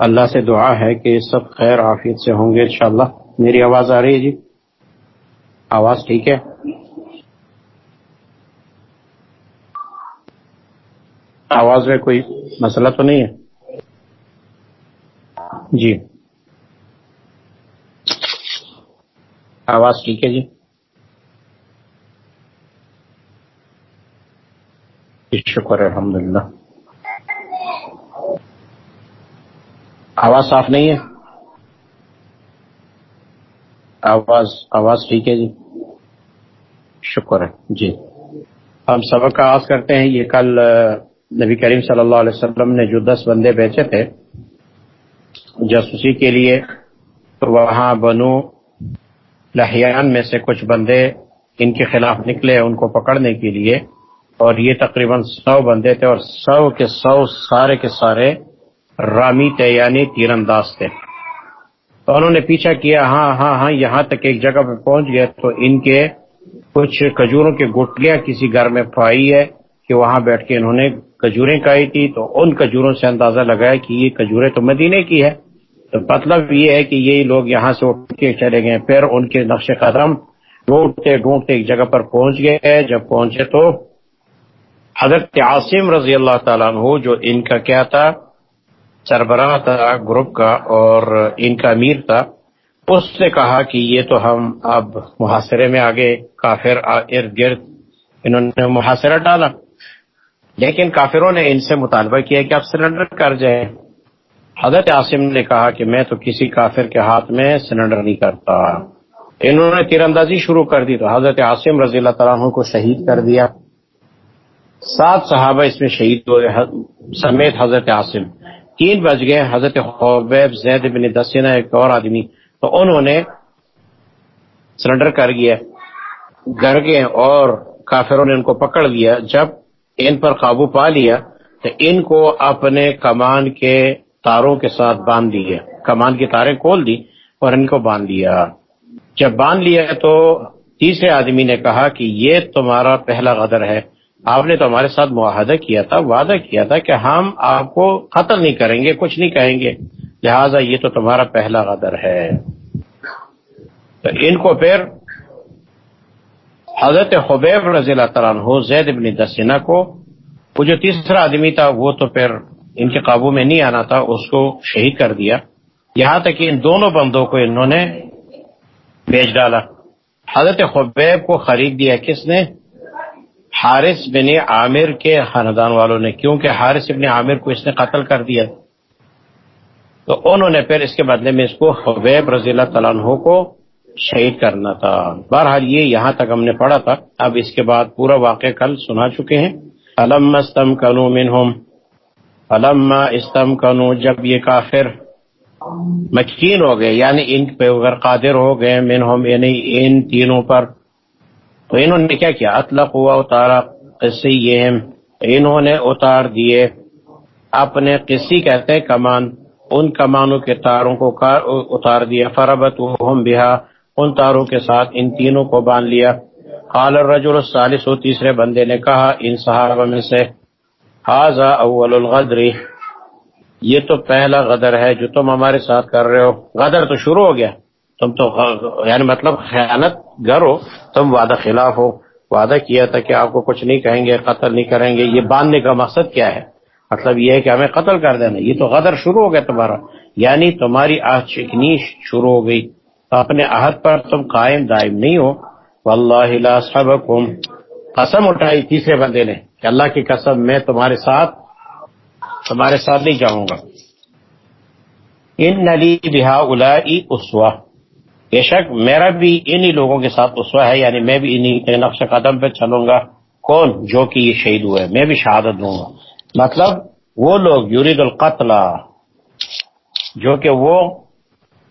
اللہ سے دعا ہے کہ سب خیر عافیت سے ہوں گے انشاءاللہ۔ میری آواز آ رہی ہے جی؟ آواز ٹھیک ہے؟ آواز میں کوئی مسئلہ تو نہیں ہے؟ جی۔ آواز ٹھیک ہے جی؟, جی، شکر الحمد للہ آواز صاف نہیں ہے؟ آواز آواز ٹھیک ہے جی؟ شکر ہے جی۔ ہم سبق کا آغاز کرتے ہیں، یہ کل نبی کریم صلی اللہ علیہ وسلم نے جو دس بندے بیچے تھے، جاسوسی کے لیے، تو وہاں بنو لہیان میں سے کچھ بندے ان کے خلاف نکلے ان کو پکڑنے کے لیے، اور یہ تقریباً سو بندے تھے، اور سو کے سو، سارے کے سارے رامی تھے یعنی تیر انداز تھے تو انہوں نے پیچھا کیا ہاں ہاں ہاں یہاں تک ایک جگہ پہ پہنچ گئے تو ان کے کچھ کجوروں کے گٹلیاں کسی گھر میں پائی ہے کہ وہاں بیٹھ کے انہوں نے کجوریں کھائی تھی۔ تو ان کجوروں سے اندازہ لگایا کہ یہ کجوریں تو مدینے کی ہے۔ تو مطلب یہ ہے کہ یہی لوگ یہاں سے اٹھ کے چلے گئے۔ پھر ان کے نقش قدم ڈھونڈتے ڈھونڈتے ایک جگہ پر پہنچ گئے۔ جب پہنچے تو حضرت عاصم رضی اللہ تعالیٰ عنہ جو ان کا کیا تھا سربراہ تھا، گروپ کا اور ان کا امیر تھا۔ اس نے کہا کہ یہ تو ہم اب محاصرے میں آگے کافر، ارد گرد انہوں نے محاصرہ ڈالا۔ لیکن کافروں نے ان سے مطالبہ کیا کہ آپ سرنڈر کر جائیں۔ حضرت عاصم نے کہا کہ میں تو کسی کافر کے ہاتھ میں سرنڈر نہیں کرتا۔ انہوں نے تیر اندازی شروع کر دی تو حضرت عاصم رضی اللہ تعالیٰ کو شہید کر دیا۔ سات صحابہ اس میں شہید ہوئے سمیت حضرت عاصم۔ تین بج گئے، حضرت حبیب زید بن دسینہ ایک اور آدمی، تو انہوں نے سرنڈر کر گیا، گھر گئے اور کافروں نے ان کو پکڑ لیا، جب ان پر قابو پا لیا، تو ان کو اپنے کمان کے تاروں کے ساتھ باندھ دیا، کمان کی تاریں کھول دی اور ان کو باندھ دیا۔ جب باندھ لیا تو تیسرے آدمی نے کہا کہ یہ تمہارا پہلا غدر ہے۔ آپ نے تو ہمارے ساتھ معاہدہ کیا تھا، وعدہ کیا تھا کہ ہم آپ کو قتل نہیں کریں گے، کچھ نہیں کہیں گے۔ لہذا یہ تو تمہارا پہلا غدر ہے۔ تو ان کو پھر حضرت حبیب رضی اللہ تعالیٰ عنہ، زید ابن دسینہ کو، وہ جو تیسرا آدمی تھا، وہ تو پھر ان کے قابو میں نہیں آنا تھا، اس کو شہید کر دیا۔ یہاں تک کہ ان دونوں بندوں کو انہوں نے بیچ ڈالا۔ حضرت حبیب کو خرید دیا۔ کس نے؟ حارث بن عامر کے خاندان والوں نے، کیونکہ حارث بن عامر کو اس نے قتل کر دیا۔ تو انہوں نے پھر اس کے بدلے میں اس کو حبیب رضی اللہ تعالیٰ عنہ کو شہید کرنا تھا۔ بہرحال یہ یہاں تک ہم نے پڑھا تھا۔ اب اس کے بعد پورا واقع کل سنا چکے ہیں۔ علم استم کنو منہم علم استم کنو جب یہ کافر مکین ہو گئے یعنی ان پہ قادر ہو گئے منہم یعنی ان تینوں پر تو انہوں نے کیا کیا؟ اطلق ہوا اتارا قصی انہوں نے اتار دیے۔ اپنے قصی کہتے کمان۔ ان کمانوں کے تاروں کو اتار دیا۔ فربت بہا۔ ان تاروں کے ساتھ ان تینوں کو باندھ لیا۔ قال الرجل الثالث تیسرے بندے نے کہا، ان صحابہ میں سے حاضا اول الغدر. یہ تو پہلا غدر ہے جو تم ہمارے ساتھ کر رہے ہو۔ غدر تو شروع ہو گیا۔ تم تو یعنی مطلب خیانت گر ہو تم وعدہ خلاف ہو، وعدہ کیا تھا کہ آپ کو کچھ نہیں کہیں گے، قتل نہیں کریں گے، یہ باندھنے کا مقصد کیا ہے؟ مطلب یہ ہے کہ ہمیں قتل کر دینا، یہ تو غدر شروع ہو گیا تمہارا۔ یعنی تمہاری آہ چکنی شروع ہو گئی۔ اپنے عہد پر تم قائم دائم نہیں ہو۔ واللہ لا سبکم قسم اٹھائی تیسرے بندے نے کہ اللہ کی قسم میں تمہارے ساتھ تمہارے ساتھ نہیں جاؤں گا۔ ان نلی بہا الائی اسوا بے شک میرا بھی انہی لوگوں کے ساتھ اسوا ہے یعنی میں بھی انہی نقش قدم پہ چلوں گا۔ کون؟ جو کہ یہ شہید ہوئے۔ میں بھی شہادت دوں گا۔ مطلب وہ لوگ، یورید القتل، جو کہ وہ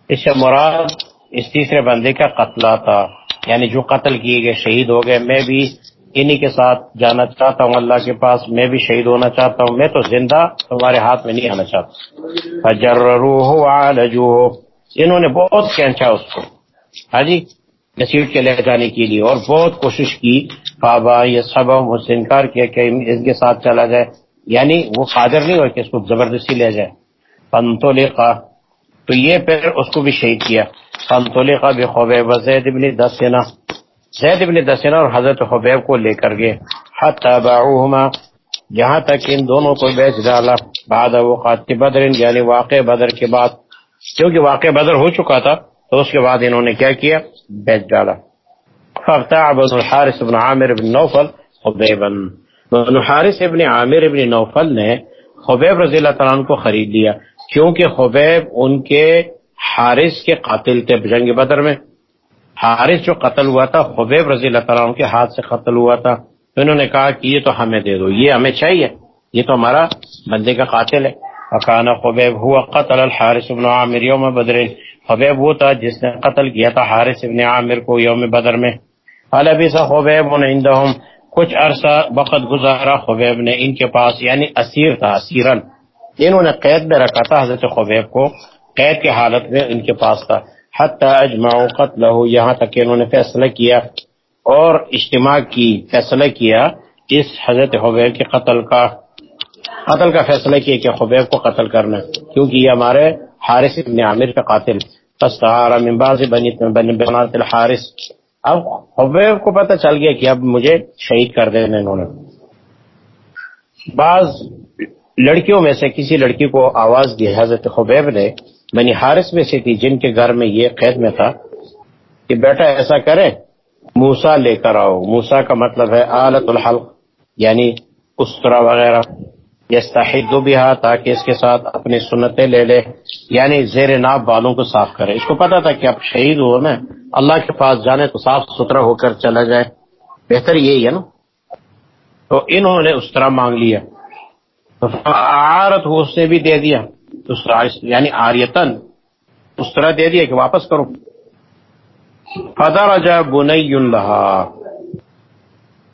اس سے مراد اس تیسرے بندے کا قتل تھا۔ یعنی جو قتل کیے گئے، شہید ہو گئے۔ میں بھی انہی کے ساتھ جانا چاہتا ہوں اللہ کے پاس۔ میں بھی شہید ہونا چاہتا ہوں۔ میں تو زندہ تمہارے ہاتھ میں نہیں آنا چاہتا۔ ہو انہوں نے بہت کھینچا اس کو۔ ہاں جی؟ نصیب کے لے جانے کے لیے اور بہت کوشش کی۔ بابا یہ سب مجھ سے انکار کیا کہ اس کے ساتھ چلا جائے۔ یعنی وہ قادر نہیں ہو کہ اس کو زبردستی لے جائے۔ فانطلقا۔ تو یہ پھر اس کو بھی شہید کیا۔ فانطلقا بخبیب وزید ابن دسنا۔ زید ابن دسنا اور حضرت خبیب کو لے کر گئے۔ حتی باعوہما۔ جہاں تک ان دونوں کو بیچ ڈالا۔ بعد وقات بدر یعنی واقع بدر کے بعد۔ کیونکہ واقع بدر ہو چکا تھا تو اس کے بعد انہوں نے کیا کیا؟ بیچ ڈالا۔ الحارث بن عامر بن نوفل خبیبا۔ بن حارث ابن عامر ابن نوفل نے خبیب رضی اللہ تعالیٰ کو خرید لیا، کیونکہ خبیب ان کے حارث کے قاتل تھے جنگ بدر میں۔ حارث جو قتل ہوا تھا، خبیب رضی اللہ تعالیٰ کے ہاتھ سے قتل ہوا تھا۔ تو انہوں نے کہا کہ یہ تو ہمیں دے دو، یہ ہمیں چاہیے، یہ تو ہمارا بندے کا قاتل ہے۔ اکانا خبیب ہوا قتل الحارث ابن عامر یوم بدر۔ خبیب وہ تھا جس نے قتل کیا تھا حارث ابن عامر کو یوم بدر میں۔ البیسا خبیب عندهم کچھ عرصہ وقت گزارا خبیب نے ان کے پاس یعنی اسیر تھا، اسیرن۔ انہوں نے قید میں رکھا تھا حضرت خبیب کو۔ قید کے حالت میں ان کے پاس تھا۔ حتی اجمعوا قتلہ یہاں تک کہ انہوں نے فیصلہ کیا اور اجتماع کی، فیصلہ کیا اس حضرت حبیب کے قتل کا۔ قتل کا فیصلہ کیا کہ حبیب کو قتل کرنا کیونکہ یہ ہمارے حارث ابن عامر کا قاتل من بعض بنی بنات الحارث۔ اب حبیب کو پتہ چل گیا کہ اب مجھے شہید کر دینا انہوں نے۔ بعض لڑکیوں میں سے کسی لڑکی کو آواز دی، حضرت حبیب نے، بنی حارث میں سے تھی، جن کے گھر میں یہ قید میں تھا کہ بیٹا ایسا کرے موسا لے کر آؤ۔ موسا کا مطلب ہے آلت الحلق یعنی استرا وغیرہ۔ یستحد بہا تاکہ اس کے ساتھ اپنی سنتیں لے لے یعنی زیر ناب بالوں کو صاف کرے۔ اس کو پتا تھا کہ اب شہید ہو نا اللہ کے پاس جانے تو صاف ستھرا ہو کر چلا جائے۔ بہتر یہی ہے نا۔ تو انہوں نے اس طرح مانگ لیا۔ آرت ہو اس نے بھی دے دیا۔ یعنی آریتن اس طرح دے دیا کہ واپس کرو۔ فدرج بنی لہا۔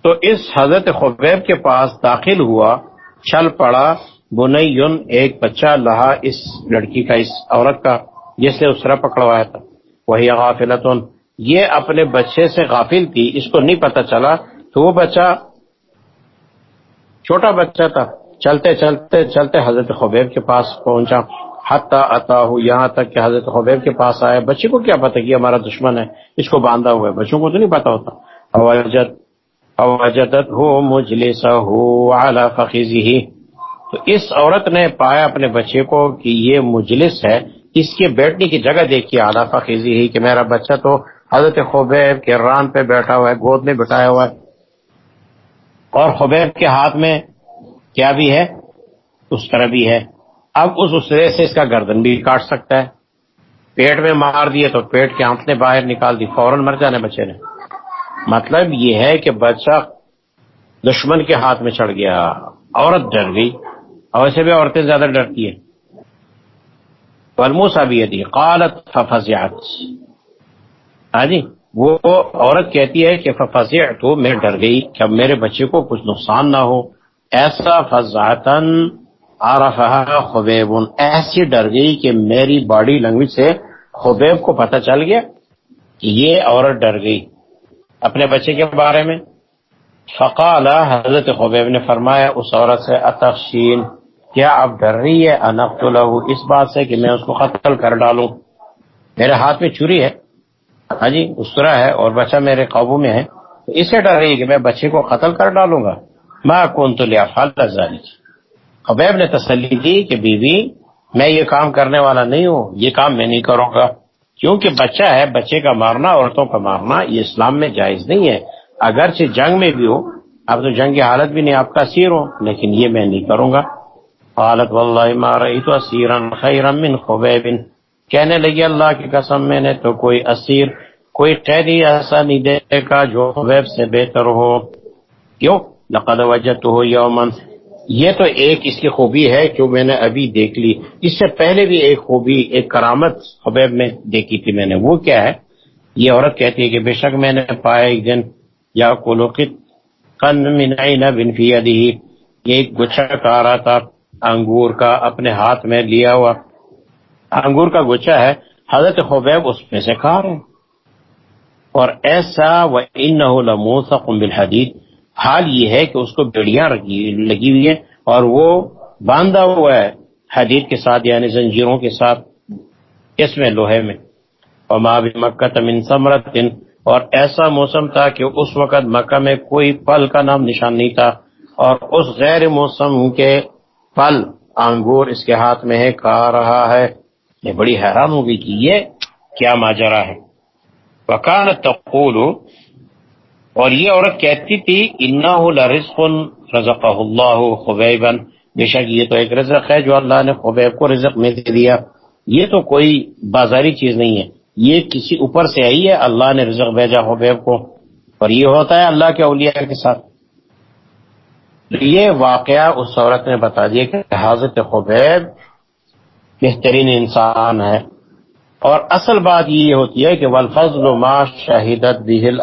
تو اس حضرت خبیب کے پاس داخل ہوا۔ چل پڑا بنی ایک بچہ لہا اس لڑکی کا، اس عورت کا، جس نے اسرا پکڑوایا تھا۔ وہی غافلتن۔ یہ اپنے بچے سے غافل تھی، اس کو نہیں پتا چلا تو وہ بچہ چھوٹا بچہ تھا۔ چلتے چلتے چلتے حضرت خبیب کے پاس پہنچا۔ حتا اتا ہو یہاں تک کہ حضرت خبیب کے پاس آیا۔ بچے کو کیا پتا کہ ہمارا دشمن ہے، اس کو باندھا ہوا ہے۔ بچوں کو تو نہیں پتا ہوتا۔ اوجد اوجدت ہو مجلس ہو تو اس عورت نے پایا اپنے بچے کو کہ یہ مجلس ہے، اس کے بیٹھنے کی جگہ دیکھی اعلی فخیزی ہی کہ میرا بچہ تو حضرت خبیب کے ران پہ بیٹھا ہوا ہے، گود میں بٹھایا ہوا ہے۔ اور خبیب کے ہاتھ میں کیا بھی ہے؟ اس طرح بھی ہے۔ اب اس اسرے سے اس کا گردن بھی کاٹ سکتا ہے۔ پیٹ میں مار دیے تو پیٹ کے آنکھیں باہر نکال دی، فوراً مر جانے بچے نے۔ مطلب یہ ہے کہ بچہ دشمن کے ہاتھ میں چڑھ گیا، عورت ڈر گئی، اور ویسے بھی عورتیں زیادہ ڈرتی ہیں۔ پلموسا بھی دی قالت ففزعت۔ ہاں جی وہ عورت کہتی ہے کہ ففزعت تو میں ڈر گئی کہ اب میرے بچے کو کچھ نقصان نہ ہو۔ ایسا فضاطن عرفها خبیب۔ ایسی ڈر گئی کہ میری باڈی لینگویج سے خبیب کو پتہ چل گیا کہ یہ عورت ڈر گئی۔ اپنے بچے کے بارے میں۔ فقال، حضرت خبیب نے فرمایا، اس عورت سے، اتخشین، کیا اب ڈر رہی ہے؟ انقت له اس بات سے کہ میں اس کو قتل کر ڈالوں۔ میرے ہاتھ میں چوری ہے۔ ہاں جی اس طرح ہے اور بچہ میرے قابو میں ہے۔ تو اسے ڈر رہی ہے کہ میں بچے کو قتل کر ڈالوں گا۔ میں کون تو لیا فال خبیب نے تسلی دی کہ بیوی، میں یہ کام کرنے والا نہیں ہوں، یہ کام میں نہیں کروں گا۔ کیونکہ بچہ ہے، بچے کا مارنا، عورتوں کا مارنا، یہ اسلام میں جائز نہیں ہے۔ اگرچہ جنگ میں بھی ہو، اب تو جنگ کی حالت بھی نہیں، آپ کا اسیر ہو لیکن یہ میں نہیں کروں گا۔ حالت واللہ ما من خبیب۔ کہنے لگی اللہ کی قسم، میں نے تو کوئی اسیر، کوئی قیدی ایسا نہیں دے گا جو خبیب سے بہتر ہو۔ کیوں؟ لقد وجدته یوما یہ تو ایک اس کی خوبی ہے جو میں نے ابھی دیکھ لی۔ اس سے پہلے بھی ایک خوبی، ایک کرامت حبیب میں دیکھی تھی میں نے۔ وہ کیا ہے؟ یہ عورت کہتی ہے کہ بے شک میں نے پایا ایک دن یا کولوکت بنفیا دی یہ ایک گچھا کا رہا تھا، انگور کا اپنے ہاتھ میں لیا ہوا۔ انگور کا گچھا ہے، حضرت خبیب اس میں سے کھا رہے اور ایسا وہ ان بالحدید۔ حال یہ ہے کہ اس کو بیڑیاں لگی ہوئی ہیں اور وہ باندھا ہوا ہے حدید کے ساتھ یعنی زنجیروں کے ساتھ اس میں لوہے میں۔ اور بھی مکہ من ثمرت اور ایسا موسم تھا کہ اس وقت مکہ میں کوئی پھل کا نام نشان نہیں تھا۔ اور اس غیر موسم کے پھل انگور اس کے ہاتھ میں ہے، کھا رہا ہے۔ یہ بڑی حیران ہوگی کہ یہ کیا ماجرا ہے۔ وکان تقول اور یہ عورت کہتی تھی انا لرزق رزق اللہ خبیبا بے شک یہ تو ایک رزق ہے جو اللہ نے خبیب کو رزق میں دے دیا۔ یہ تو کوئی بازاری چیز نہیں ہے۔ یہ کسی اوپر سے آئی ہے، اللہ نے رزق بھیجا خبیب کو۔ اور یہ ہوتا ہے اللہ کے اولیاء کے ساتھ۔ یہ واقعہ اس عورت نے بتا دیا کہ حضرت خبیب بہترین انسان ہے۔ اور اصل بات یہ ہوتی ہے کہ والفضل ما شہیدت بہل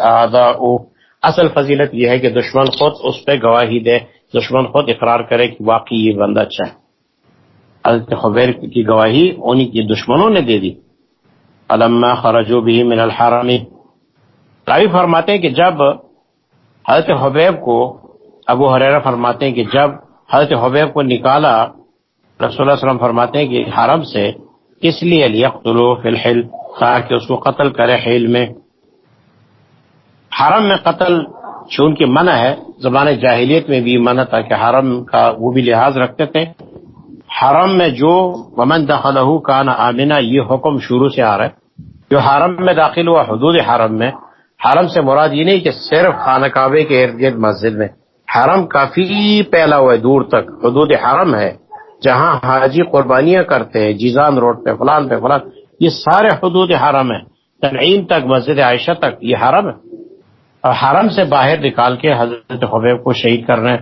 اصل فضیلت یہ ہے کہ دشمن خود اس پہ گواہی دے، دشمن خود اقرار کرے کہ واقعی یہ بندہ اچھا ہے۔ حضرت خبیر کی گواہی انہی کی دشمنوں نے دے دی۔ علما خرجو بھی من الحرمی راوی فرماتے ہیں کہ جب حضرت حبیب کو ابو حریرہ فرماتے ہیں کہ جب حضرت حبیب کو نکالا، رسول اللہ علیہ وسلم فرماتے ہیں کہ حرم سے اس لیے فی الحل؟ تاکہ اس کو قتل کرے حیل میں۔ حرم میں قتل چون کی منع ہے، زبان جاہلیت میں بھی منع تھا کہ حرم کا وہ بھی لحاظ رکھتے تھے۔ حرم میں جو ومن دخلہ کان آمینہ یہ حکم شروع سے آ رہا ہے۔ جو حرم میں داخل ہوا، حدود حرم میں۔ حرم سے مراد یہ نہیں کہ صرف خانہ کعبے کے ارد گرد مسجد میں۔ حرم کافی پھیلا ہوا ہے، دور تک۔ حدود حرم ہے۔ جہاں حاجی قربانیاں کرتے ہیں، جیزان روڈ پہ، فلان پہ، فلان۔ یہ سارے حدود حرم ہے تنعیم تک، مسجد عائشہ تک، یہ حرم ہے۔ اور حرم سے باہر نکال کے حضرت حبیب کو شہید کر رہے ہیں۔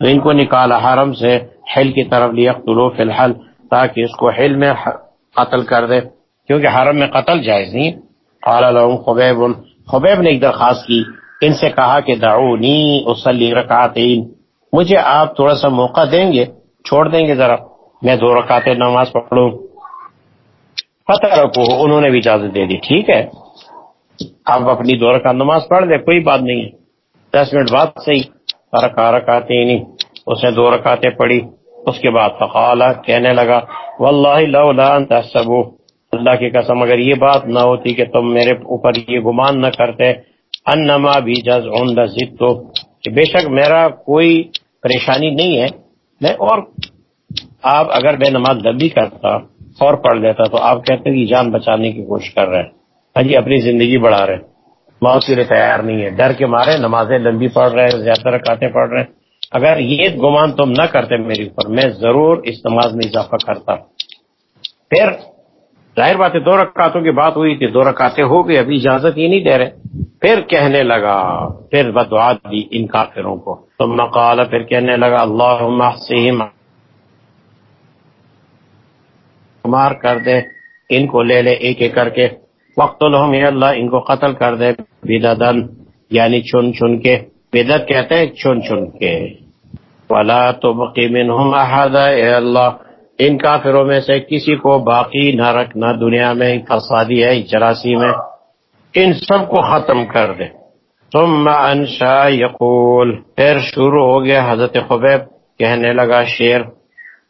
تو ان کو نکالا حرم سے حل کی طرف لیا طلوع فی الحل تاکہ اس کو حل میں قتل کر دے۔ کیونکہ حرم میں قتل جائز نہیں۔ قال لهم خبیب خبیب نے ایک درخواست کی۔ ان سے کہا کہ دعونی اصلی رکعتین۔ مجھے آپ تھوڑا سا موقع دیں گے؟ چھوڑ دیں گے ذرا۔ میں دو رکعتیں نماز پڑھوں۔ فتح رکھو، انہوں نے بھی اجازت دے دی۔ ٹھیک ہے؟ آپ اپنی دو رکعت نماز پڑھ دیں کوئی بات نہیں ہے۔ دس منٹ بعد صحیح۔ رکا رکاتے نہیں۔ اس نے دو رکعتیں پڑھی۔ اس کے بعد فقال، کہنے لگا، واللہ لولا ان تحسبو اللہ کی قسم، اگر یہ بات نہ ہوتی کہ تم میرے اوپر یہ گمان نہ کرتے، انما بھی جز تو کہ بے شک میرا کوئی پریشانی نہیں ہے۔ میں اور آپ اگر بے نماز لمبی کرتا اور پڑھ لیتا تو آپ کہتے کہ جان بچانے کی کوشش کر رہے ہیں۔ ہاں جی اپنی زندگی بڑھا رہے موت کے لیے تیار نہیں ہے ڈر کے مارے، نمازیں لمبی پڑھ رہے ہیں، زیادہ رکاتے پڑھ رہے ہیں۔ اگر یہ گمان تم نہ کرتے میرے اوپر، میں ضرور اس نماز میں اضافہ کرتا۔ پھر ظاہر بات ہے، دو رکعتوں کی بات ہوئی تھی، دو رکعتیں ہو گئی، ابھی اجازت یہ نہیں دے رہے۔ پھر کہنے لگا، پھر بدعا دی ان کافروں کو۔ ثم قال، پھر کہنے لگا، اللہم احسہم مار کر دے، ان کو لے لے، ایک ایک کر کے۔ وقت الحم اللہ، ان کو قتل کر دے بددن یعنی چن چن کے۔ بدت کہتے ہیں چن چن کے۔ ولا تبقی منہم احد اے اللہ، ان کافروں میں سے کسی کو باقی نہ رکھنا دنیا میں فسادی ہے چراسی میں۔ ان سب کو ختم کر دے۔ ثم انشا یقول۔ پھر شروع ہو گیا حضرت خبیب کہنے لگا شیر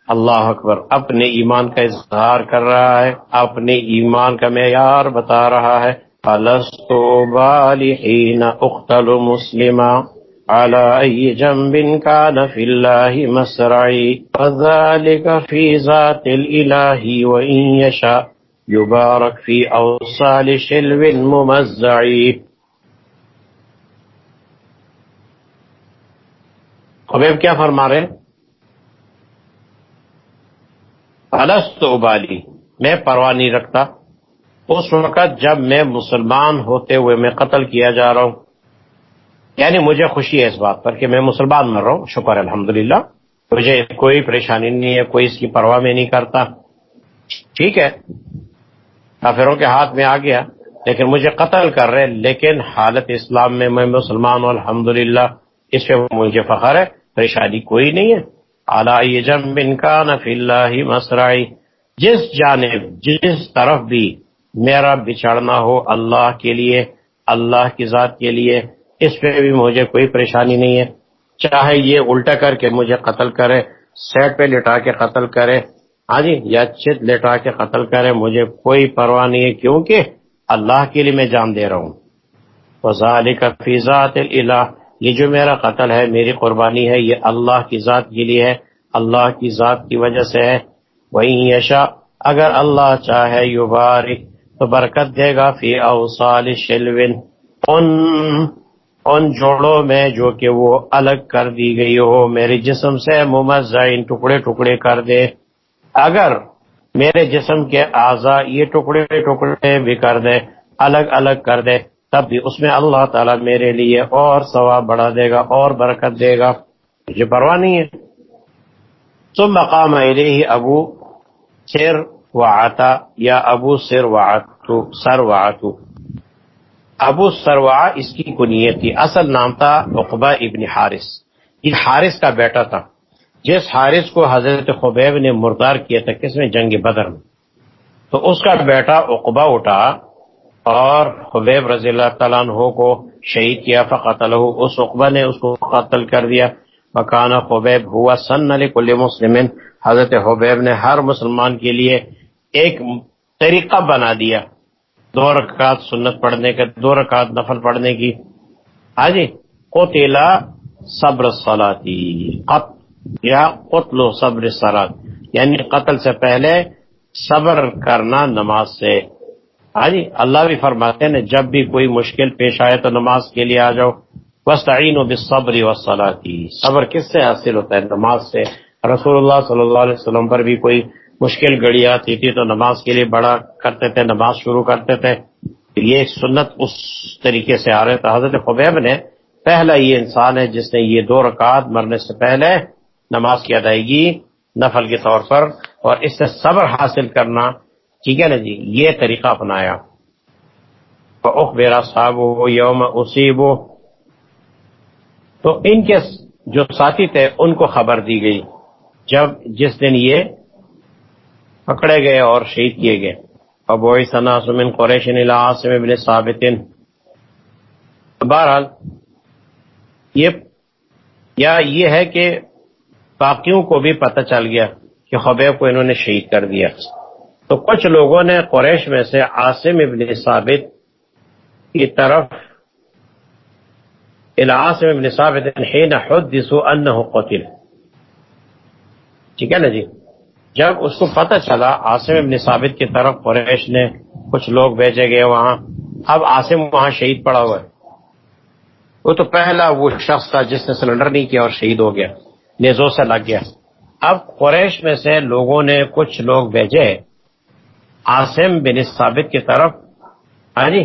اللہ اکبر اپنے ایمان کا اظہار کر رہا ہے، اپنے ایمان کا معیار بتا رہا ہے۔ السطو بالحین اختل مسلمہ على اي جنب كان في الله مسرعي فذلك في ذات الاله وان يشاء يبارك في اوصال شلو ممزعي۔ خبیب، کیا فرما رہے ہیں؟ الست ابالی میں پرواہ نہیں رکھتا۔ اس وقت جب میں مسلمان ہوتے ہوئے میں قتل کیا جا رہا ہوں یعنی مجھے خوشی ہے اس بات پر کہ میں مسلمان مر رہا ہوں۔ شکر الحمد للہ مجھے کوئی پریشانی نہیں ہے، کوئی اس کی پرواہ میں نہیں کرتا۔ ٹھیک ہے۔ کافروں کے ہاتھ میں آ گیا، لیکن مجھے قتل کر رہے لیکن حالت اسلام میں میں مسلمان ہوں الحمد للہ اس پہ مجھے فخر ہے، پریشانی کوئی نہیں ہے۔ اعلی جم ان کا نفی اللہ مسرائی جس جانب، جس طرف بھی میرا بچھڑنا ہو اللہ کے لیے، اللہ کی ذات کے لیے، اس پہ بھی مجھے کوئی پریشانی نہیں ہے۔ چاہے یہ الٹا کر کے مجھے قتل کرے، سیٹ پہ لٹا کے قتل کرے ہاں جی یا چت لٹا کے قتل کرے، مجھے کوئی پرواہ نہیں ہے، کیونکہ اللہ کے لیے میں جان دے رہا ہوں۔ وزال کا فیضات الہ یہ جو میرا قتل ہے، میری قربانی ہے، یہ اللہ کی ذات کے لیے ہے، اللہ کی ذات کی وجہ سے ہے۔ وہی یشا اگر اللہ چاہے، یبارک، تو برکت دے گا فی اوصال شلوین، ان ان جوڑوں میں جو کہ وہ الگ کر دی گئی ہو۔ میرے جسم سے ممزعین ٹکڑے ٹکڑے کر دے۔ اگر میرے جسم کے اعضاء یہ ٹکڑے ٹکڑے بھی کر دے، الگ الگ کر دے۔ تب بھی اس میں اللہ تعالیٰ میرے لیے اور ثواب بڑھا دے گا اور برکت دے گا۔ مجھے پرواہ نہیں ہے۔ تم مقام علیہ ابو سر و آتا یا ابو سر و سر و ابو سروا اس کی کنیت تھی۔ اصل نام تھا اقبا ابن حارث۔ یہ حارث کا بیٹا تھا۔ جس حارث کو حضرت خبیب نے مردار کیا تھا، کس میں؟ جنگ بدر میں۔ تو اس کا بیٹا اقبا اٹھا۔ اور خبیب رضی اللہ تعالیٰ عنہ کو شہید کیا فقتل اس اقبا نے اس کو قتل کر دیا۔ مکان خبیب ہوا سن علی کل مسلم حضرت حبیب نے ہر مسلمان کے لیے ایک طریقہ بنا دیا۔ دو رکعت سنت پڑھنے کے، دو رکعت نفل پڑھنے کی۔ ہاں جی قتلا صبر صلاتی قط یا قتل و صبر سرات یعنی قتل سے پہلے صبر کرنا نماز سے۔ ہاں جی اللہ بھی فرماتے ہیں جب بھی کوئی مشکل پیش آئے تو نماز کے لیے آ جاؤ۔ وسطین و بصبری و صلاحی صبر کس سے حاصل ہوتا ہے؟ نماز سے۔ رسول اللہ صلی اللہ علیہ وسلم پر بھی کوئی مشکل گھڑی آتی تھی تو نماز کے لیے بڑا کرتے تھے، نماز شروع کرتے تھے۔ یہ سنت اس طریقے سے آ رہے تھے۔ حضرت خبیب نے پہلا یہ انسان ہے جس نے یہ دو رکعت مرنے سے پہلے نماز کی ادائیگی نفل کے طور پر اور اس سے صبر حاصل کرنا ٹھیک ہے نا جی؟ یہ طریقہ اپنایا۔ میرا صاحب ہو یوم اصیب تو ان کے جو ساتھی تھے، ان کو خبر دی گئی۔ جب جس دن یہ پکڑے گئے اور شہید کیے گئے۔ ابو ثنا سمن قریش عاصم ابن ثابت۔ بہرحال، یہ، یا یہ ہے کہ باقیوں کو بھی پتہ چل گیا کہ خبیب کو انہوں نے شہید کر دیا۔ تو کچھ لوگوں نے قریش میں سے عاصم ابن ثابت کی طرف العاصم ابن ثابت حین حدثوا انه قتل۔ ٹھیک ہے نا جی؟ جب اس کو پتہ چلا عاصم ابن ثابت کی طرف قریش نے کچھ لوگ بھیجے گئے وہاں، اب عاصم وہاں شہید پڑا ہوا ہے۔ وہ تو پہلا وہ شخص تھا جس نے سلنڈر نہیں کیا اور شہید ہو گیا، نیزوں سے لگ گیا۔ اب قریش میں سے لوگوں نے کچھ لوگ بھیجے۔ عاصم بن ثابت کی طرف ہاں جی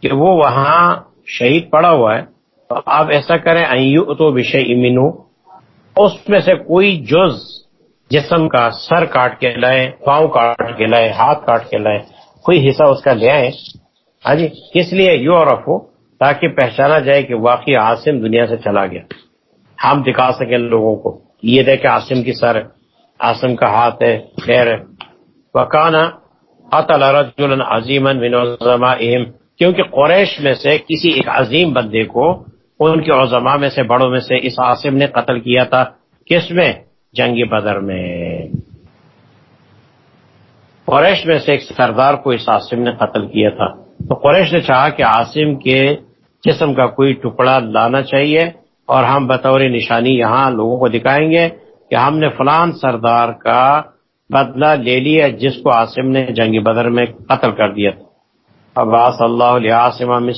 کہ وہ وہاں شہید پڑا ہوا ہے۔ تو آپ ایسا کریں تو وشے امینو اس میں سے کوئی جز جسم کا سر کاٹ کے لائے، پاؤں کاٹ کے لائے، ہاتھ کاٹ کے لائے، کوئی حصہ اس کا لے آئے۔ ہاں جی کس لیے یو اور ہو، تاکہ پہچانا جائے کہ واقعی عاصم دنیا سے چلا گیا۔ ہم دکھا سکیں لوگوں کو۔ یہ دیکھے عاصم کی سر، عاصم کا ہاتھ ہے خیر ہے۔ وکانا رجلا عظیم کیونکہ قریش میں سے کسی ایک عظیم بندے کو ان کے عظماء میں سے، بڑوں میں سے اس عاصم نے قتل کیا تھا۔ کس میں؟ جنگ بدر میں۔ قریش میں سے ایک سردار کو اس عاصم نے قتل کیا تھا۔ تو قریش نے چاہا کہ عاصم کے جسم کا کوئی ٹکڑا لانا چاہیے اور ہم بطور نشانی یہاں لوگوں کو دکھائیں گے کہ ہم نے فلان سردار کا بدلہ لے لیا جس کو عاصم نے جنگ بدر میں قتل کر دیا تھا۔ عباس اللہ علیہ عاصم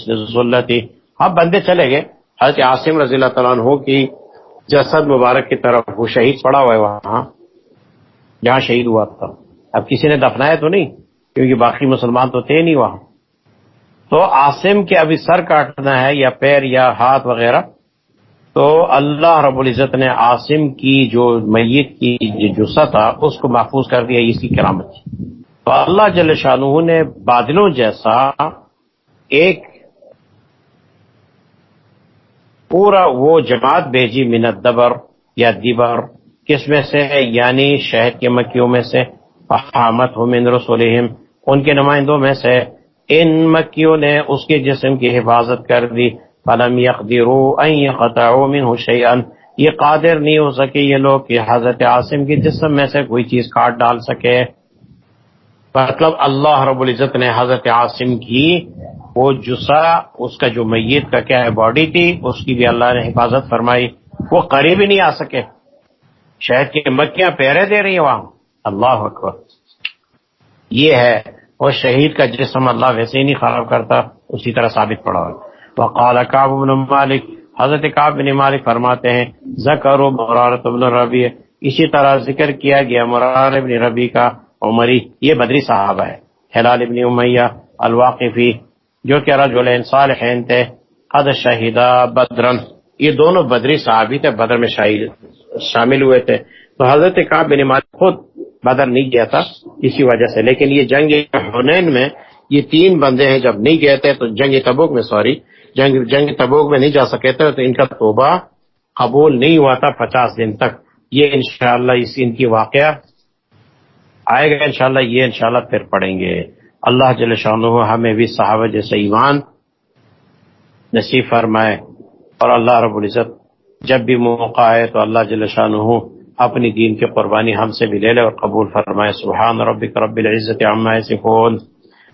تھی اب بندے چلے گئے۔ حضرت عاصم رضی اللہ تعالیٰ عنہ کی جسد مبارک کی طرف وہ شہید پڑا ہوا ہے وہاں۔ جہاں شہید ہوا تھا۔ اب کسی نے دفنایا تو نہیں، کیونکہ باقی مسلمان تو تھے نہیں وہاں۔ تو عاصم کے ابھی سر کاٹنا ہے یا پیر یا ہاتھ وغیرہ۔ تو اللہ رب العزت نے عاصم کی جو میت کی جسا تھا، اس کو محفوظ کر دیا، اس کی کرامت تو اللہ جل شاہ نے بادلوں جیسا ایک پورا وہ جماعت بھیجی منت دبر یا دیبر، کس میں سے؟ یعنی شہد کے مکیوں میں سے۔ احمد ہومند رسولہم ان کے نمائندوں میں سے۔ ان مکیوں نے اس کے جسم کی حفاظت کر دی۔ فلم يقدروا ان يقطعوا منه شيئا۔ یہ قادر نہیں ہو سکے یہ لوگ کہ حضرت عاصم کے جسم میں سے کوئی چیز کاٹ ڈال سکے۔ مطلب اللہ رب العزت نے حضرت عاصم کی وہ جسا اس کا جو میت کا کیا ہے باڈی تھی، اس کی بھی اللہ نے حفاظت فرمائی۔ وہ قریب ہی نہیں آ سکے۔ شہد کی مکیاں پیرے دے رہی ہیں وہاں۔ اللہ اکبر۔ یہ ہے، وہ شہید کا جسم اللہ ویسے ہی نہیں خراب کرتا، اسی طرح ثابت پڑا وقال کعب بن مالک، حضرت کعب بن مالک فرماتے ہیں، ذکر و مرارت بن ربی اسی طرح ذکر کیا گیا مرار بن ربی کا عمری، یہ بدری صحابہ ہے۔ حلال ابن امیہ الواقفی، جو کہ رجل صالحین تھے، قد شہیدہ بدرن۔ یہ دونوں بدری صحابی تھے، بدر میں شامل ہوئے تھے۔ تو حضرت کعب بن مالک خود بدر نہیں گیا تھا، اسی وجہ سے۔ لیکن یہ جنگ حنین میں یہ تین بندے ہیں، جب نہیں گئے تھے تو جنگ تبوک میں، سوری جنگ جنگ تبوک میں نہیں جا سکے تھے، تو ان کا توبہ قبول نہیں ہوا تھا پچاس دن تک۔ یہ انشاءاللہ اس ان کی واقعہ آئے گا، انشاءاللہ یہ انشاءاللہ پھر پڑھیں گے۔ اللہ جل شاہ ہمیں بھی صحابہ جیسے ایمان نصیب فرمائے۔ اور اللہ رب العزت جب بھی موقع آئے تو اللہ جل شاہ اپنی دین کی قربانی ہم سے بھی لے لے اور قبول فرمائے۔ سبحان ربک رب العزت عما یصفون۔